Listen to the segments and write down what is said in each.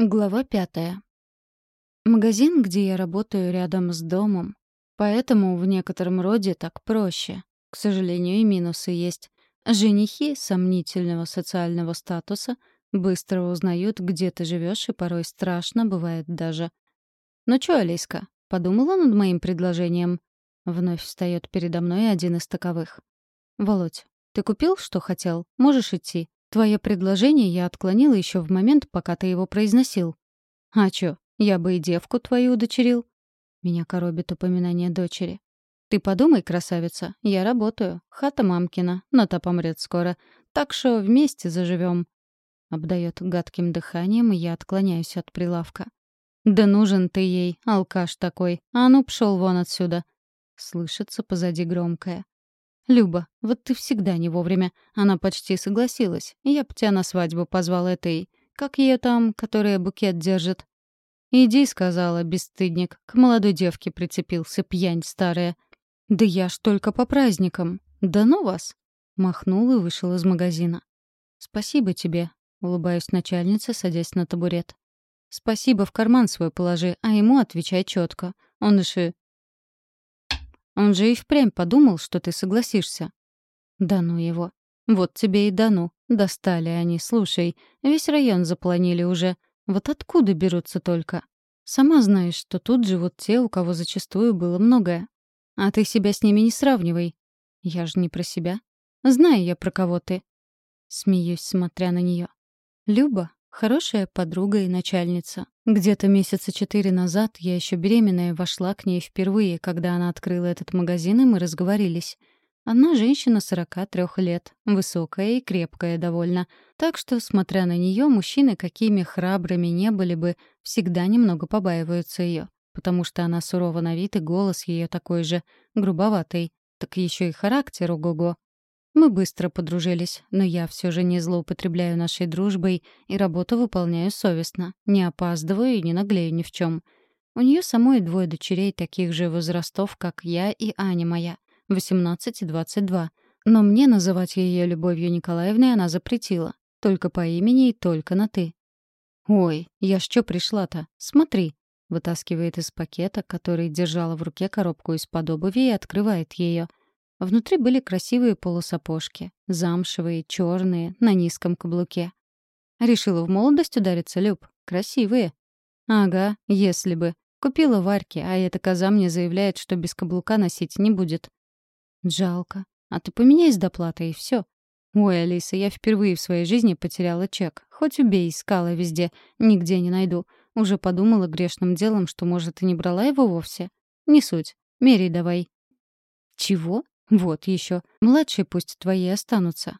Глава пятая. Магазин, где я работаю, рядом с домом. Поэтому в некотором роде так проще. К сожалению, и минусы есть. Женихи сомнительного социального статуса быстро узнают, где ты живешь, и порой страшно бывает даже. «Ну чё, Алиска, подумала над моим предложением?» Вновь встает передо мной один из таковых. «Володь, ты купил, что хотел? Можешь идти. Твое предложение я отклонила еще в момент, пока ты его произносил. А чё, я бы и девку твою удочерил. Меня коробит упоминание дочери. Ты подумай, красавица, я работаю. Хата мамкина, но та помрет скоро. Так что вместе заживем. Обдает гадким дыханием, и я отклоняюсь от прилавка. «Да нужен ты ей, алкаш такой. А ну, пшел вон отсюда!» Слышится позади громкое. «Люба, вот ты всегда не вовремя. Она почти согласилась. Я б тебя на свадьбу позвал этой... Как ее там, которая букет держит?» «Иди», — сказала, бесстыдник. К молодой девке прицепился, пьянь старая. «Да я ж только по праздникам. Да ну вас!» Махнул и вышел из магазина. «Спасибо тебе», — улыбаюсь начальнице, садясь на табурет. «Спасибо, в карман свой положи, а ему отвечай четко. Он же он же и впрямь подумал, что ты согласишься. Да ну его. Вот тебе и да ну. Достали они, слушай. Весь район запланили уже. Вот откуда берутся только? Сама знаешь, что тут живут те, у кого зачастую было многое. А ты себя с ними не сравнивай. Я же не про себя. Знаю я, про кого ты. Смеюсь, смотря на нее. Люба — хорошая подруга и начальница. Где-то месяца четыре назад я еще беременная вошла к ней впервые, когда она открыла этот магазин, и мы разговорились. Она женщина 43 лет, высокая и крепкая довольно. Так что, смотря на нее, мужчины, какими храбрыми не были бы, всегда немного побаиваются ее, потому что она сурова на вид, и голос ее такой же, грубоватый. Так еще и характер ого-го. Мы быстро подружились, но я все же не злоупотребляю нашей дружбой и работу выполняю совестно, не опаздываю и не наглею ни в чем. У нее самой двое дочерей таких же возрастов, как я и Аня моя, 18 и 22. Но мне называть ее Любовью Николаевной она запретила. Только по имени и только на «ты». «Ой, я ж чё пришла-то? Смотри!» Вытаскивает из пакета, который держала в руке коробку из-под обуви и открывает ее. Внутри были красивые полусапожки, замшевые, черные, на низком каблуке. Решила в молодость удариться, Люб. Красивые. Ага, если бы. Купила Варьке, а эта коза мне заявляет, что без каблука носить не будет. Жалко. А ты поменяй с доплатой, и все. Ой, Алиса, я впервые в своей жизни потеряла чек. Хоть убей, искала везде, нигде не найду. Уже подумала грешным делом, что, может, и не брала его вовсе. Не суть. Мерей давай. Чего? Вот еще. Младшие пусть твои останутся.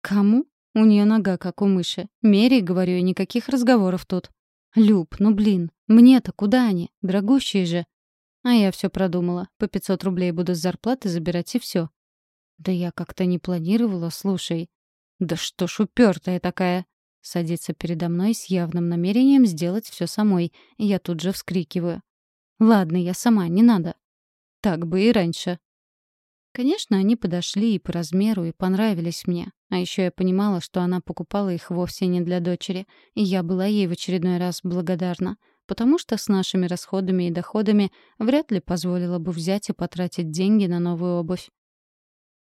Кому? У нее нога, как у мыши. Мерей, говорю, никаких разговоров тут. Люб, ну блин, мне-то куда они? Дорогущие же. А я все продумала. По 500 рублей буду с зарплаты забирать и все. Да я как-то не планировала, слушай. Да что ж упертая такая. Садится передо мной с явным намерением сделать все самой, и я тут же вскрикиваю. Ладно, я сама, не надо. Так бы и раньше. Конечно, они подошли и по размеру, и понравились мне. А еще я понимала, что она покупала их вовсе не для дочери, и я была ей в очередной раз благодарна, потому что с нашими расходами и доходами вряд ли позволила бы взять и потратить деньги на новую обувь.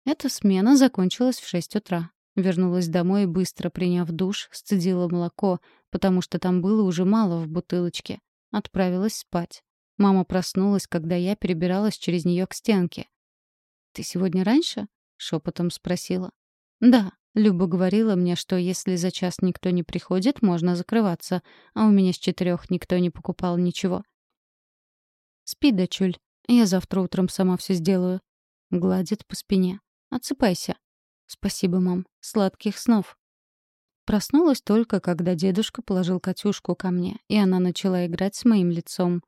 Эта смена закончилась в шесть утра. Вернулась домой быстро приняв душ, сцедила молоко, потому что там было уже мало в бутылочке. Отправилась спать. Мама проснулась, когда я перебиралась через нее к стенке. «Ты сегодня раньше?» — шепотом спросила. «Да». Люба говорила мне, что если за час никто не приходит, можно закрываться, а у меня с четырех никто не покупал ничего. «Спи, дочуль. Я завтра утром сама все сделаю». Гладит по спине. «Отсыпайся». «Спасибо, мам. Сладких снов». Проснулась только, когда дедушка положил Катюшку ко мне, и она начала играть с моим лицом.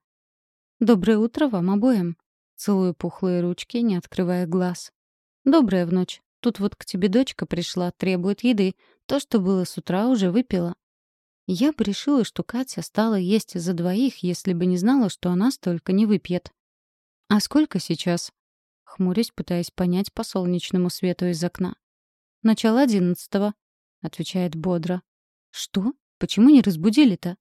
«Доброе утро вам обоим», Целую пухлые ручки, не открывая глаз. «Добрая в ночь. Тут вот к тебе дочка пришла, требует еды. То, что было с утра, уже выпила». Я бы решила, что Катя стала есть за двоих, если бы не знала, что она столько не выпьет. «А сколько сейчас?» Хмурясь, пытаясь понять по солнечному свету из окна. «Начало одиннадцатого», — отвечает бодро. «Что? Почему не разбудили-то?»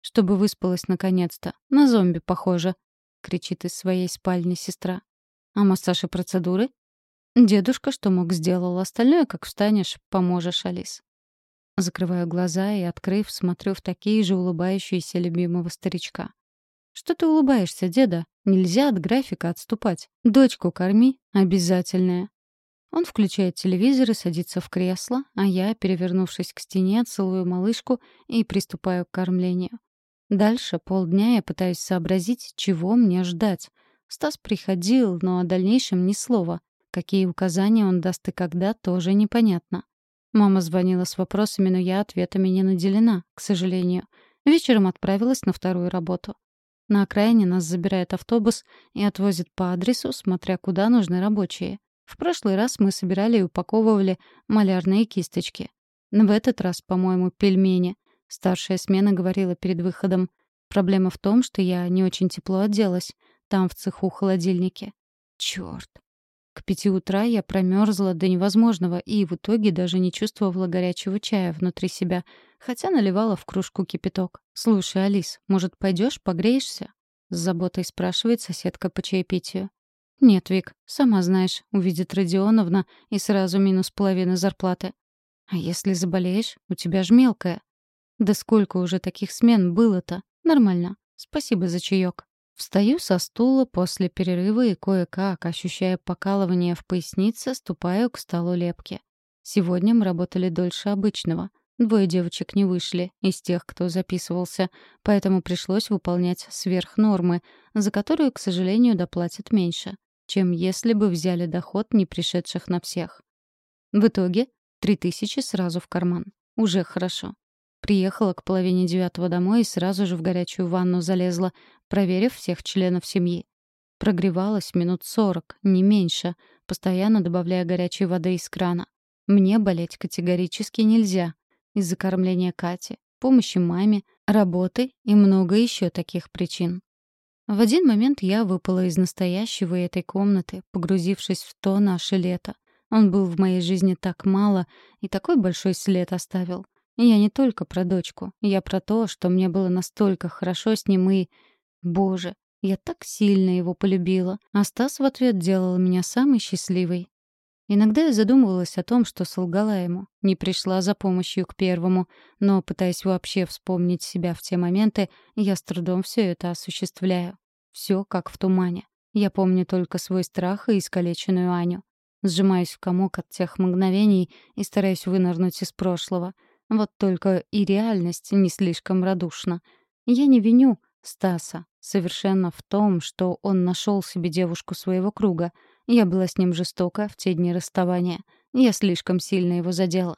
чтобы выспалась наконец-то. На зомби похоже», — кричит из своей спальни сестра. «А массаж и процедуры?» «Дедушка что мог сделал, остальное, как встанешь, поможешь, Алис». Закрываю глаза и, открыв, смотрю в такие же улыбающиеся любимого старичка. «Что ты улыбаешься, деда? Нельзя от графика отступать. Дочку корми. Обязательное». Он включает телевизор и садится в кресло, а я, перевернувшись к стене, целую малышку и приступаю к кормлению. Дальше полдня я пытаюсь сообразить, чего мне ждать. Стас приходил, но о дальнейшем ни слова. Какие указания он даст и когда, тоже непонятно. Мама звонила с вопросами, но я ответами не наделена, к сожалению. Вечером отправилась на вторую работу. На окраине нас забирает автобус и отвозит по адресу, смотря куда нужны рабочие. В прошлый раз мы собирали и упаковывали малярные кисточки. В этот раз, по-моему, пельмени. Старшая смена говорила перед выходом. Проблема в том, что я не очень тепло оделась. Там в цеху холодильники. Чёрт. К пяти утра я промерзла до невозможного и в итоге даже не чувствовала горячего чая внутри себя, хотя наливала в кружку кипяток. «Слушай, Алис, может, пойдешь, погреешься?» — с заботой спрашивает соседка по чаепитию. «Нет, Вик, сама знаешь, увидит Родионовна и сразу минус половины зарплаты. А если заболеешь, у тебя ж мелкая». «Да сколько уже таких смен было-то? Нормально. Спасибо за чаек». Встаю со стула после перерыва и кое-как, ощущая покалывание в пояснице, ступаю к столу лепки. Сегодня мы работали дольше обычного. Двое девочек не вышли из тех, кто записывался, поэтому пришлось выполнять сверх нормы, за которую, к сожалению, доплатят меньше чем если бы взяли доход не пришедших на всех. В итоге три тысячи сразу в карман. Уже хорошо. Приехала к половине девятого домой и сразу же в горячую ванну залезла, проверив всех членов семьи. Прогревалась минут сорок, не меньше, постоянно добавляя горячей воды из крана. Мне болеть категорически нельзя. Из-за кормления Кати, помощи маме, работы и много еще таких причин. В один момент я выпала из настоящего этой комнаты, погрузившись в то наше лето. Он был в моей жизни так мало и такой большой след оставил. Я не только про дочку, я про то, что мне было настолько хорошо с ним и... Боже, я так сильно его полюбила. А Стас в ответ делал меня самой счастливой. Иногда я задумывалась о том, что солгала ему, не пришла за помощью к первому, но, пытаясь вообще вспомнить себя в те моменты, я с трудом все это осуществляю. Все как в тумане. Я помню только свой страх и искалеченную Аню. Сжимаюсь в комок от тех мгновений и стараюсь вынырнуть из прошлого. Вот только и реальность не слишком радушна. Я не виню Стаса совершенно в том, что он нашел себе девушку своего круга — я была с ним жестока в те дни расставания. Я слишком сильно его задела.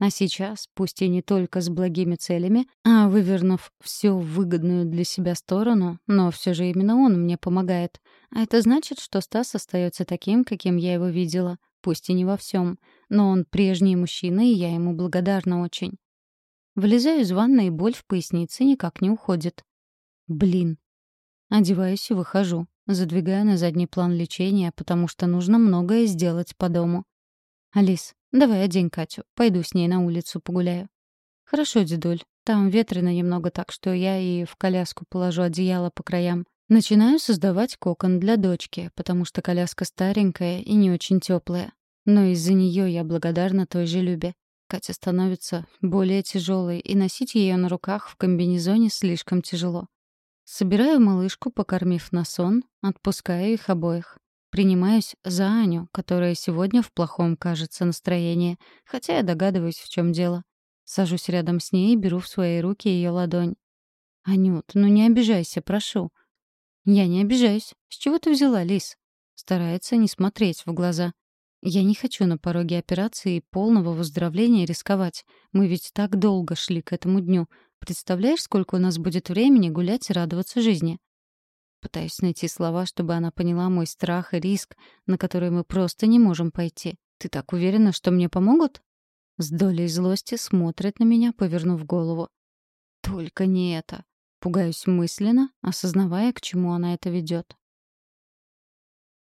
А сейчас, пусть и не только с благими целями, а вывернув все в выгодную для себя сторону, но все же именно он мне помогает. А это значит, что Стас остается таким, каким я его видела, пусть и не во всем. Но он прежний мужчина, и я ему благодарна очень. Вылезаю из ванной, и боль в пояснице никак не уходит. Блин. Одеваюсь и выхожу. Задвигаю на задний план лечения, потому что нужно многое сделать по дому. «Алис, давай одень Катю. Пойду с ней на улицу погуляю». «Хорошо, дедуль. Там ветрено немного, так что я и в коляску положу одеяло по краям. Начинаю создавать кокон для дочки, потому что коляска старенькая и не очень теплая. Но из-за нее я благодарна той же Любе. Катя становится более тяжелой, и носить ее на руках в комбинезоне слишком тяжело. Собираю малышку, покормив на сон, отпускаю их обоих. Принимаюсь за Аню, которая сегодня в плохом, кажется, настроении, хотя я догадываюсь, в чем дело. Сажусь рядом с ней и беру в свои руки ее ладонь. «Анют, ну не обижайся, прошу». «Я не обижаюсь. С чего ты взяла, Лис?» Старается не смотреть в глаза. «Я не хочу на пороге операции полного выздоровления рисковать. Мы ведь так долго шли к этому дню. Представляешь, сколько у нас будет времени гулять и радоваться жизни?» Пытаюсь найти слова, чтобы она поняла мой страх и риск, на который мы просто не можем пойти. «Ты так уверена, что мне помогут?» С долей злости смотрит на меня, повернув голову. «Только не это!» Пугаюсь мысленно, осознавая, к чему она это ведет.